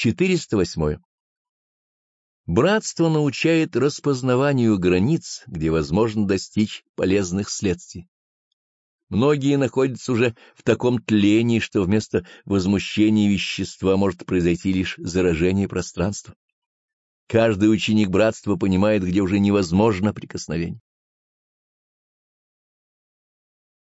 408. Братство научает распознаванию границ, где возможно достичь полезных следствий. Многие находятся уже в таком тлении, что вместо возмущения вещества может произойти лишь заражение пространства. Каждый ученик братства понимает, где уже невозможно прикосновение.